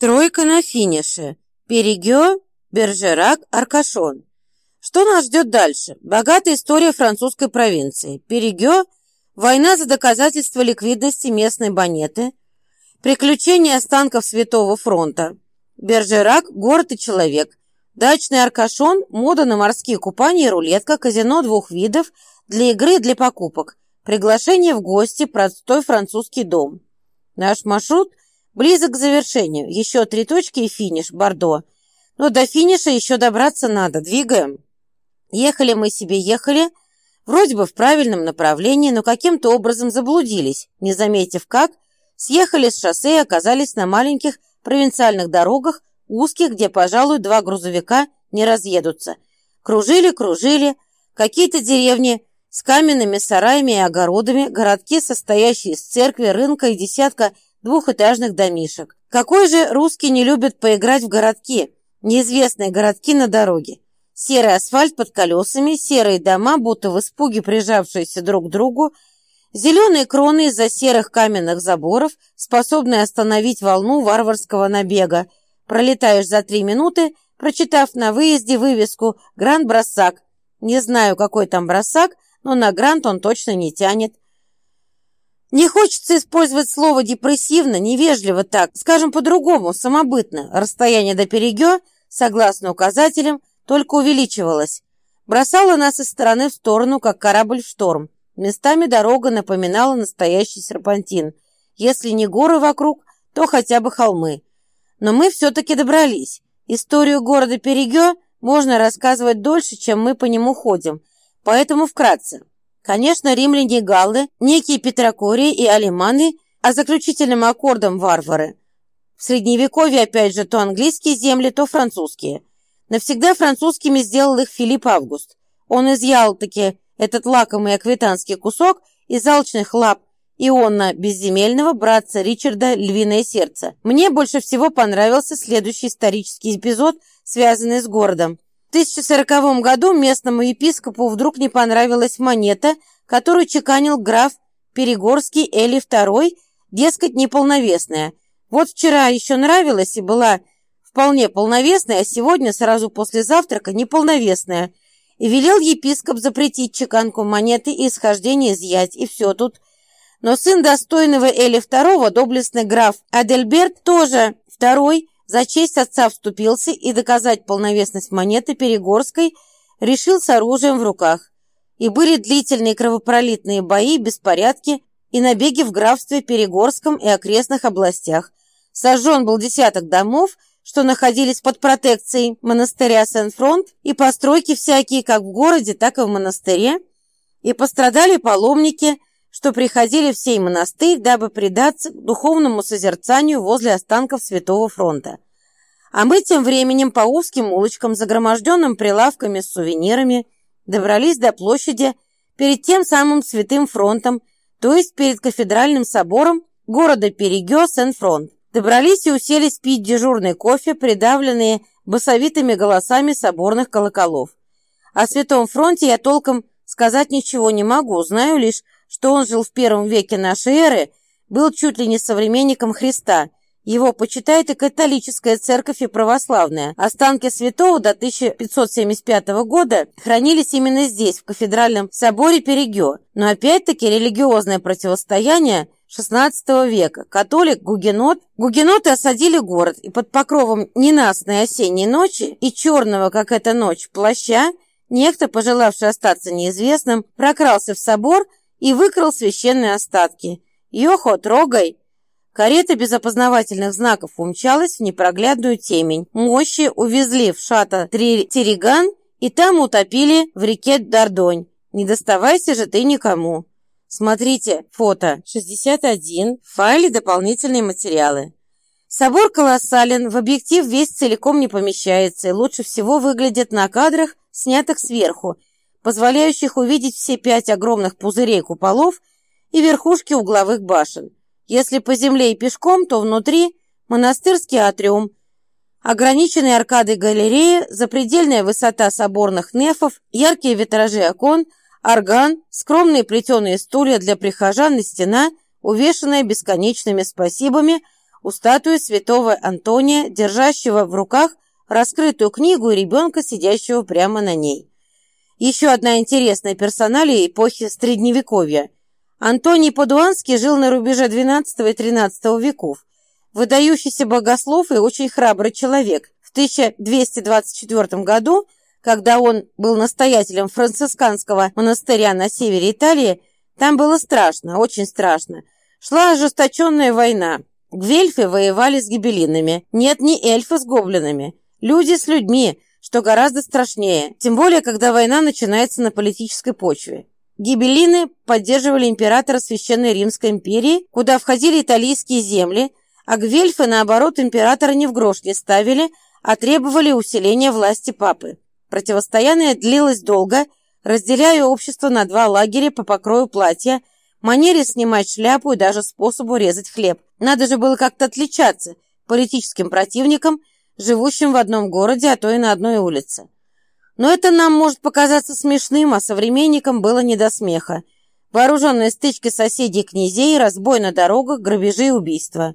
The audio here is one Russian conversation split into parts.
Тройка на финише. Перегё, Бержерак, Аркашон. Что нас ждет дальше? Богатая история французской провинции. Перегё – война за доказательство ликвидности местной банеты, приключения останков Святого фронта. Бержерак – город и человек. Дачный Аркашон – мода на морские купания и рулетка, казино двух видов для игры и для покупок. Приглашение в гости, простой французский дом. Наш маршрут близок к завершению. Еще три точки и финиш, Бордо. Но до финиша еще добраться надо. Двигаем. Ехали мы себе, ехали, вроде бы в правильном направлении, но каким-то образом заблудились, не заметив как, съехали с шоссе и оказались на маленьких провинциальных дорогах, узких, где, пожалуй, два грузовика не разъедутся. Кружили, кружили, какие-то деревни с каменными сараями и огородами, городки, состоящие из церкви, рынка и десятка двухэтажных домишек. Какой же русский не любит поиграть в городки, неизвестные городки на дороге? Серый асфальт под колесами, серые дома, будто в испуге прижавшиеся друг к другу, зеленые кроны из-за серых каменных заборов, способные остановить волну варварского набега. Пролетаешь за три минуты, прочитав на выезде вывеску «Гранд-Бросак». Не знаю, какой там бросак, но на грант он точно не тянет. Не хочется использовать слово «депрессивно», невежливо так, скажем по-другому, самобытно. Расстояние до Перегё, согласно указателям, только увеличивалась. Бросала нас из стороны в сторону, как корабль в шторм. Местами дорога напоминала настоящий серпантин. Если не горы вокруг, то хотя бы холмы. Но мы все-таки добрались. Историю города Перегё можно рассказывать дольше, чем мы по нему ходим. Поэтому вкратце. Конечно, римляне галлы, некие Петрокории и алиманы, а заключительным аккордом варвары. В Средневековье, опять же, то английские земли, то французские – Навсегда французскими сделал их Филипп Август. Он изъял-таки этот лакомый аквитанский кусок из алчных лап Иона Безземельного, братца Ричарда «Львиное сердце». Мне больше всего понравился следующий исторический эпизод, связанный с городом. В 1040 году местному епископу вдруг не понравилась монета, которую чеканил граф Перегорский Эли II, дескать, неполновесная. Вот вчера еще нравилась и была вполне полновесная, а сегодня, сразу после завтрака, неполновесная. И велел епископ запретить чеканку монеты и исхождение изъять, и все тут. Но сын достойного Эли II, доблестный граф Адельберт, тоже второй, за честь отца вступился и доказать полновесность монеты Перегорской решил с оружием в руках. И были длительные кровопролитные бои, беспорядки и набеги в графстве Перегорском и окрестных областях. Сожжен был десяток домов, что находились под протекцией монастыря Сен-Фронт, и постройки всякие как в городе, так и в монастыре, и пострадали паломники, что приходили в сей монастырь, дабы предаться духовному созерцанию возле останков Святого Фронта. А мы тем временем по узким улочкам, загроможденным прилавками с сувенирами, добрались до площади перед тем самым Святым Фронтом, то есть перед кафедральным собором города Перегё Сен-Фронт. Добрались и уселись пить дежурный кофе, придавленные басовитыми голосами соборных колоколов. О Святом Фронте я толком сказать ничего не могу, знаю лишь, что он жил в первом веке нашей эры, был чуть ли не современником Христа. Его почитает и католическая церковь, и православная. Останки святого до 1575 года хранились именно здесь, в кафедральном соборе Перегё. Но опять-таки религиозное противостояние – XVI века. Католик, гугенот. Гугеноты осадили город, и под покровом ненастной осенней ночи и черного, как эта ночь, плаща, некто, пожелавший остаться неизвестным, прокрался в собор и выкрал священные остатки. «Йохо, трогай!» Карета без опознавательных знаков умчалась в непроглядную темень. Мощи увезли в шата Териган и там утопили в реке Дардонь. Не доставайся же ты никому. Смотрите, фото 61, в файле дополнительные материалы. Собор колоссален, в объектив весь целиком не помещается и лучше всего выглядит на кадрах, снятых сверху, позволяющих увидеть все пять огромных пузырей куполов и верхушки угловых башен. Если по земле и пешком, то внутри монастырский атриум, ограниченные аркады галереи, запредельная высота соборных нефов, яркие витражи окон – орган, скромные плетеные стулья для прихожан и стена, увешанная бесконечными спасибами, у статуи святого Антония, держащего в руках раскрытую книгу и ребенка, сидящего прямо на ней. Еще одна интересная персоналия эпохи Средневековья. Антоний Падуанский жил на рубеже XII и XIII веков. Выдающийся богослов и очень храбрый человек. В 1224 году, когда он был настоятелем францисканского монастыря на севере Италии, там было страшно, очень страшно. Шла ожесточенная война. Гвельфы воевали с гибелинами. Нет, не эльфы с гоблинами. Люди с людьми, что гораздо страшнее. Тем более, когда война начинается на политической почве. Гибелины поддерживали императора Священной Римской империи, куда входили италийские земли, а гвельфы, наоборот, императора ни в грош не ставили, а требовали усиления власти папы. Противостояние длилось долго – разделяя общество на два лагеря по покрою платья, манере снимать шляпу и даже способу резать хлеб. Надо же было как-то отличаться политическим противникам, живущим в одном городе, а то и на одной улице. Но это нам может показаться смешным, а современникам было не до смеха. Вооруженные стычки соседей князей, разбой на дорогах, грабежи и убийства.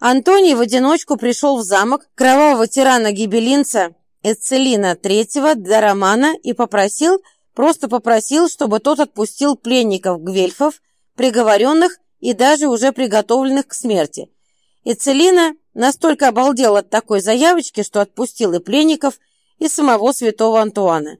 Антоний в одиночку пришел в замок кровавого тирана-гибелинца Эцелина III до Романа и попросил, Просто попросил, чтобы тот отпустил пленников-гвельфов, приговоренных и даже уже приготовленных к смерти. И Целина настолько обалдел от такой заявочки, что отпустил и пленников, и самого святого Антуана.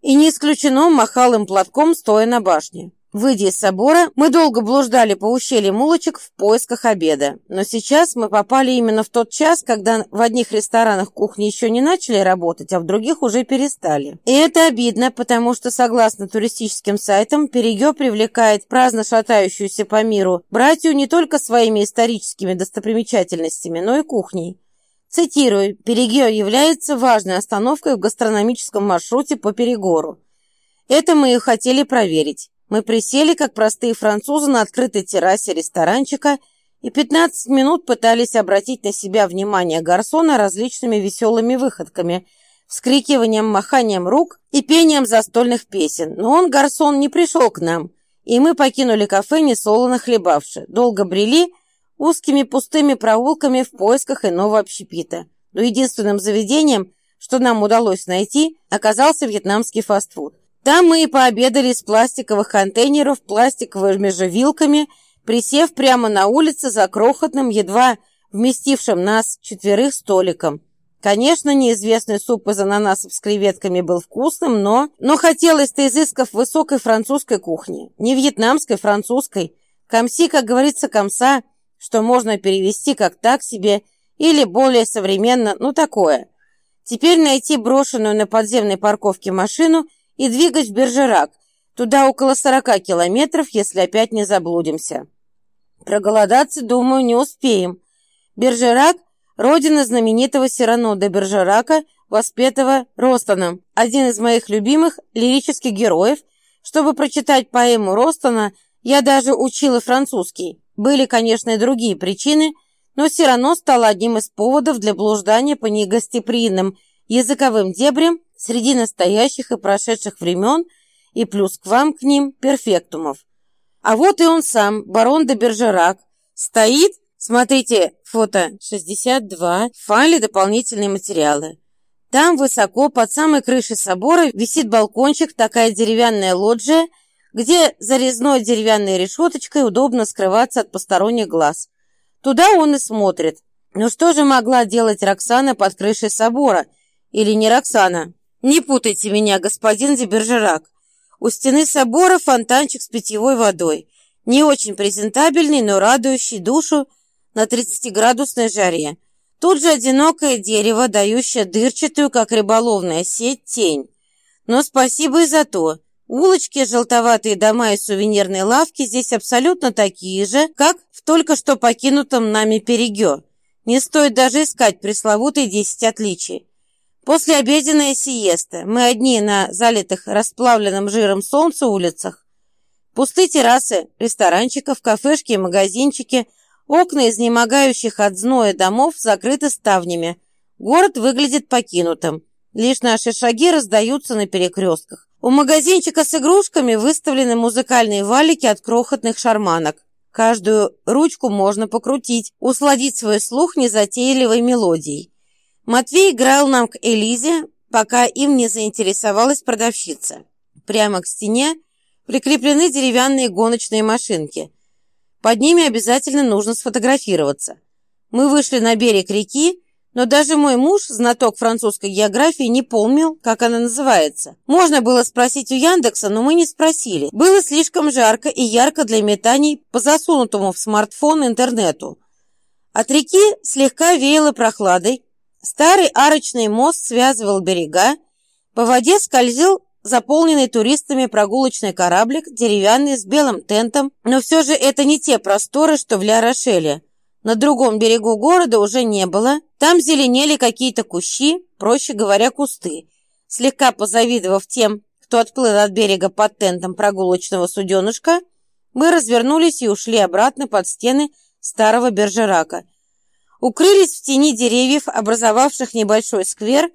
И не исключено махал им платком, стоя на башне. Выйдя из собора, мы долго блуждали по ущелью улочек в поисках обеда. Но сейчас мы попали именно в тот час, когда в одних ресторанах кухни еще не начали работать, а в других уже перестали. И это обидно, потому что, согласно туристическим сайтам, Перегё привлекает праздно шатающуюся по миру братью не только своими историческими достопримечательностями, но и кухней. Цитирую, Перегё является важной остановкой в гастрономическом маршруте по Перегору. Это мы и хотели проверить. Мы присели, как простые французы, на открытой террасе ресторанчика и 15 минут пытались обратить на себя внимание гарсона различными веселыми выходками, вскрикиванием, маханием рук и пением застольных песен. Но он, гарсон, не пришел к нам, и мы покинули кафе, несолоно хлебавши. Долго брели узкими пустыми проулками в поисках иного общепита. Но единственным заведением, что нам удалось найти, оказался вьетнамский фастфуд. Там мы и пообедали из пластиковых контейнеров пластиковыми же вилками, присев прямо на улице за крохотным, едва вместившим нас четверых столиком. Конечно, неизвестный суп из ананасов с креветками был вкусным, но... Но хотелось-то изысков высокой французской кухни. Не вьетнамской, французской. Комси, как говорится, комса, что можно перевести как так себе, или более современно, ну такое. Теперь найти брошенную на подземной парковке машину – и двигать в Бержерак. Туда около сорока километров, если опять не заблудимся. Проголодаться, думаю, не успеем. Бержерак – родина знаменитого Сирано де Бержерака, воспетого Ростоном, один из моих любимых лирических героев. Чтобы прочитать поэму Ростона, я даже учила французский. Были, конечно, и другие причины, но Сирано стало одним из поводов для блуждания по негостеприимным языковым дебрям среди настоящих и прошедших времен и плюс к вам к ним перфектумов. А вот и он сам, барон де Бержерак, стоит, смотрите, фото 62, в файле дополнительные материалы. Там высоко, под самой крышей собора, висит балкончик, такая деревянная лоджия, где за резной деревянной решеточкой удобно скрываться от посторонних глаз. Туда он и смотрит. Но что же могла делать Роксана под крышей собора? Или не Роксана? Не путайте меня, господин Дебержерак. У стены собора фонтанчик с питьевой водой. Не очень презентабельный, но радующий душу на 30-градусной жаре. Тут же одинокое дерево, дающее дырчатую, как рыболовная сеть, тень. Но спасибо и за то. Улочки, желтоватые дома и сувенирные лавки здесь абсолютно такие же, как в только что покинутом нами Перегё. Не стоит даже искать пресловутые 10 отличий. Послеобеденная сиеста. Мы одни на залитых расплавленным жиром солнца улицах. Пустые террасы, ресторанчиков, кафешки и магазинчики, окна изнемогающих от зноя домов закрыты ставнями. Город выглядит покинутым. Лишь наши шаги раздаются на перекрестках. У магазинчика с игрушками выставлены музыкальные валики от крохотных шарманок. Каждую ручку можно покрутить, усладить свой слух незатейливой мелодией. Матвей играл нам к Элизе, пока им не заинтересовалась продавщица. Прямо к стене прикреплены деревянные гоночные машинки. Под ними обязательно нужно сфотографироваться. Мы вышли на берег реки, но даже мой муж, знаток французской географии, не помнил, как она называется. Можно было спросить у Яндекса, но мы не спросили. Было слишком жарко и ярко для метаний по засунутому в смартфон интернету. От реки слегка веяло прохладой. Старый арочный мост связывал берега. По воде скользил заполненный туристами прогулочный кораблик, деревянный, с белым тентом. Но все же это не те просторы, что в Ля-Рошеле. На другом берегу города уже не было. Там зеленели какие-то кущи, проще говоря, кусты. Слегка позавидовав тем, кто отплыл от берега под тентом прогулочного суденышка, мы развернулись и ушли обратно под стены старого Бержерака. Укрылись в тени деревьев, образовавших небольшой сквер,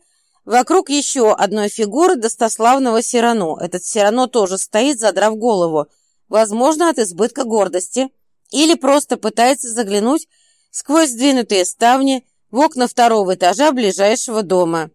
вокруг еще одной фигуры достославного Сирано. Этот Сирано тоже стоит, задрав голову, возможно, от избытка гордости – или просто пытается заглянуть сквозь сдвинутые ставни в окна второго этажа ближайшего дома.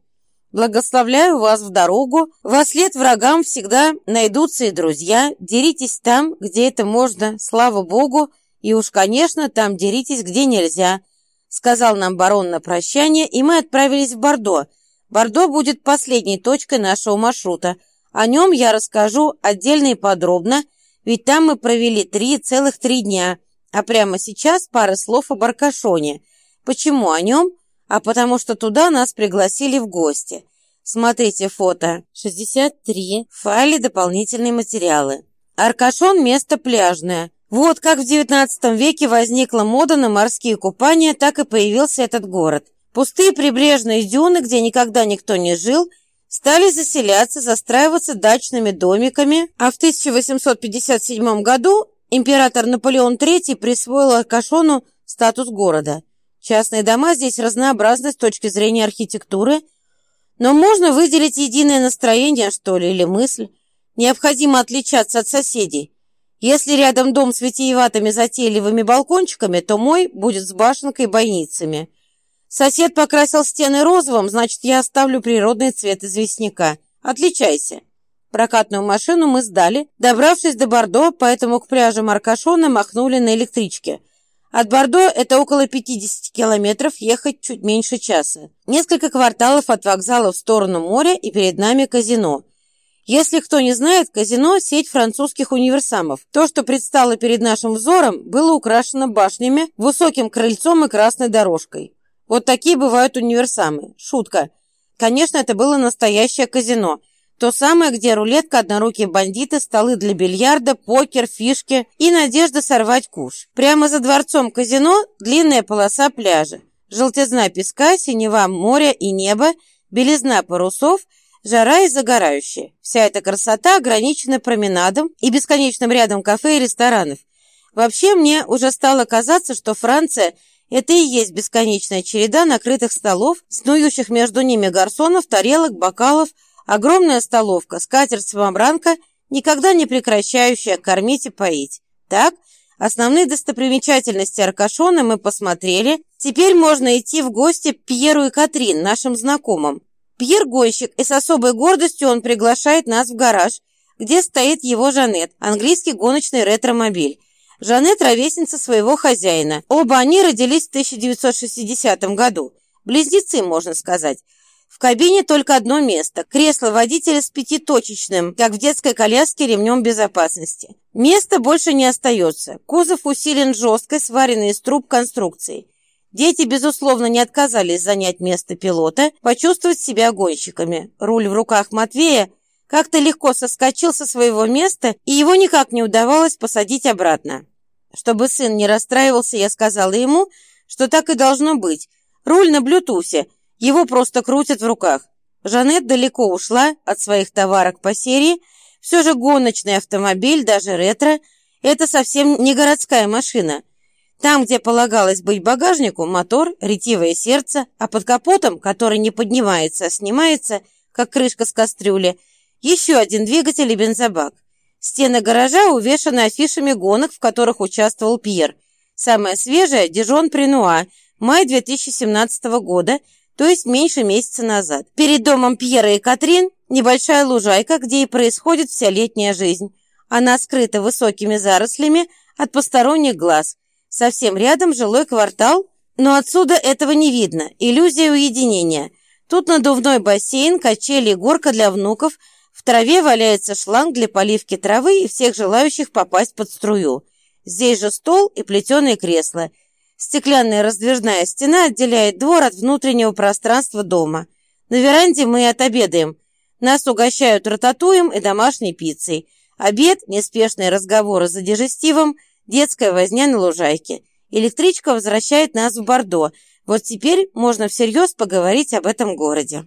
Благословляю вас в дорогу. Во след врагам всегда найдутся и друзья. Деритесь там, где это можно, слава богу, и уж, конечно, там деритесь, где нельзя, сказал нам барон на прощание, и мы отправились в Бордо. Бордо будет последней точкой нашего маршрута. О нем я расскажу отдельно и подробно, ведь там мы провели три целых три дня – а прямо сейчас пара слов об Аркашоне. Почему о нем? А потому что туда нас пригласили в гости. Смотрите фото 63, в файле дополнительные материалы. Аркашон – место пляжное. Вот как в XIX веке возникла мода на морские купания, так и появился этот город. Пустые прибрежные дюны, где никогда никто не жил, стали заселяться, застраиваться дачными домиками, а в 1857 году Император Наполеон III присвоил Аркашону статус города. Частные дома здесь разнообразны с точки зрения архитектуры, но можно выделить единое настроение, что ли, или мысль. Необходимо отличаться от соседей. Если рядом дом с витиеватыми затейливыми балкончиками, то мой будет с башенкой и бойницами. Сосед покрасил стены розовым, значит, я оставлю природный цвет известняка. Отличайся. Прокатную машину мы сдали, добравшись до Бордо, поэтому к пляжу Маркашона махнули на электричке. От Бордо это около 50 километров, ехать чуть меньше часа. Несколько кварталов от вокзала в сторону моря и перед нами казино. Если кто не знает, казино – сеть французских универсамов. То, что предстало перед нашим взором, было украшено башнями, высоким крыльцом и красной дорожкой. Вот такие бывают универсамы. Шутка. Конечно, это было настоящее казино – то самое, где рулетка, однорукие бандиты, столы для бильярда, покер, фишки и надежда сорвать куш. Прямо за дворцом казино длинная полоса пляжа. Желтизна песка, синева моря и неба, белизна парусов, жара и загорающая. Вся эта красота ограничена променадом и бесконечным рядом кафе и ресторанов. Вообще, мне уже стало казаться, что Франция – это и есть бесконечная череда накрытых столов, снующих между ними гарсонов, тарелок, бокалов – Огромная столовка, скатерть-самобранка, никогда не прекращающая кормить и поить. Так, основные достопримечательности Аркашона мы посмотрели. Теперь можно идти в гости Пьеру и Катрин, нашим знакомым. Пьер гонщик, и с особой гордостью он приглашает нас в гараж, где стоит его Жанет, английский гоночный ретромобиль. Жанет – ровесница своего хозяина. Оба они родились в 1960 году. Близнецы, можно сказать. В кабине только одно место – кресло водителя с пятиточечным, как в детской коляске, ремнем безопасности. Места больше не остается. Кузов усилен жесткой, сваренной из труб конструкцией. Дети, безусловно, не отказались занять место пилота, почувствовать себя гонщиками. Руль в руках Матвея как-то легко соскочил со своего места, и его никак не удавалось посадить обратно. Чтобы сын не расстраивался, я сказала ему, что так и должно быть. Руль на блютусе – его просто крутят в руках. Жанет далеко ушла от своих товарок по серии. Все же гоночный автомобиль, даже ретро, это совсем не городская машина. Там, где полагалось быть багажнику, мотор, ретивое сердце, а под капотом, который не поднимается, а снимается, как крышка с кастрюли, еще один двигатель и бензобак. Стены гаража увешаны афишами гонок, в которых участвовал Пьер. Самая свежая – Дижон Пренуа, май 2017 года, то есть меньше месяца назад. Перед домом Пьера и Катрин небольшая лужайка, где и происходит вся летняя жизнь. Она скрыта высокими зарослями от посторонних глаз. Совсем рядом жилой квартал, но отсюда этого не видно. Иллюзия уединения. Тут надувной бассейн, качели и горка для внуков – в траве валяется шланг для поливки травы и всех желающих попасть под струю. Здесь же стол и плетеные кресла. Стеклянная раздвижная стена отделяет двор от внутреннего пространства дома. На веранде мы отобедаем. Нас угощают рататуем и домашней пиццей. Обед, неспешные разговоры за дежестивом, детская возня на лужайке. Электричка возвращает нас в Бордо. Вот теперь можно всерьез поговорить об этом городе.